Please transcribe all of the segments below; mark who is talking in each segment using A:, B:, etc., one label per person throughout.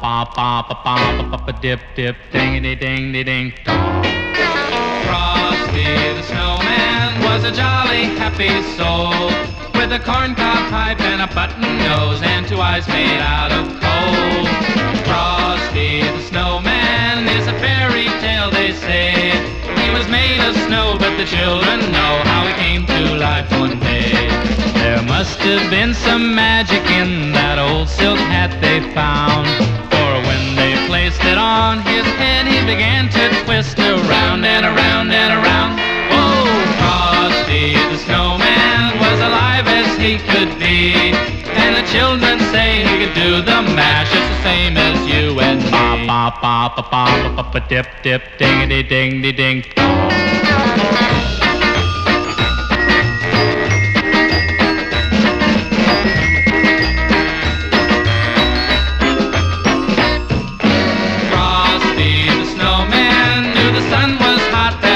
A: ba ba ba ba ba ba dip dip ding ding ding ding dong.
B: Frosty the snowman was a jolly happy soul with a corncob pipe and a button nose and two eyes made out of coal. Frosty the snowman is a fairy tale they say. He was made of snow, but the children know how he came to life one day. There must have been some magic in that old silk hat they found. Head, he began to twist around and around and around. Whoa, Frosty the snowman was alive as he could be. And the children say he could do the mash just the same as you and me.
A: Ba ba ba ba ba ba ba dip dip ding ding ding ding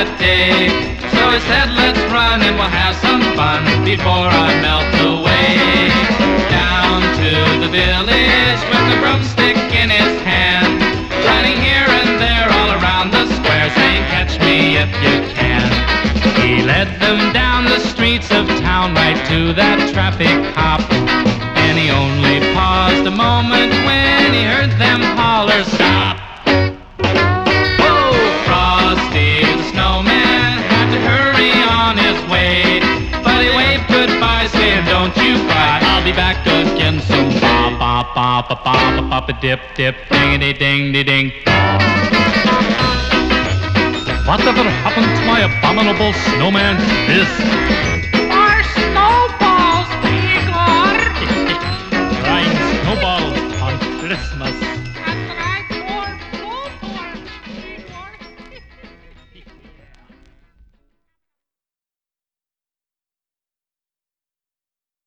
B: that day. So he said, let's run and we'll have some fun before I melt away. Down to the village with the broomstick in his hand. Running here and there all around the square saying, catch me if you can. He led them down the streets of town right to that traffic cop. party back again soon.
A: Ba ba ba ba ba ba ba dip dip dingity ding ding ding.
C: Whatever happened to my abominable snowman fist? Our snowballs, Igor. Trying snowballs on Christmas.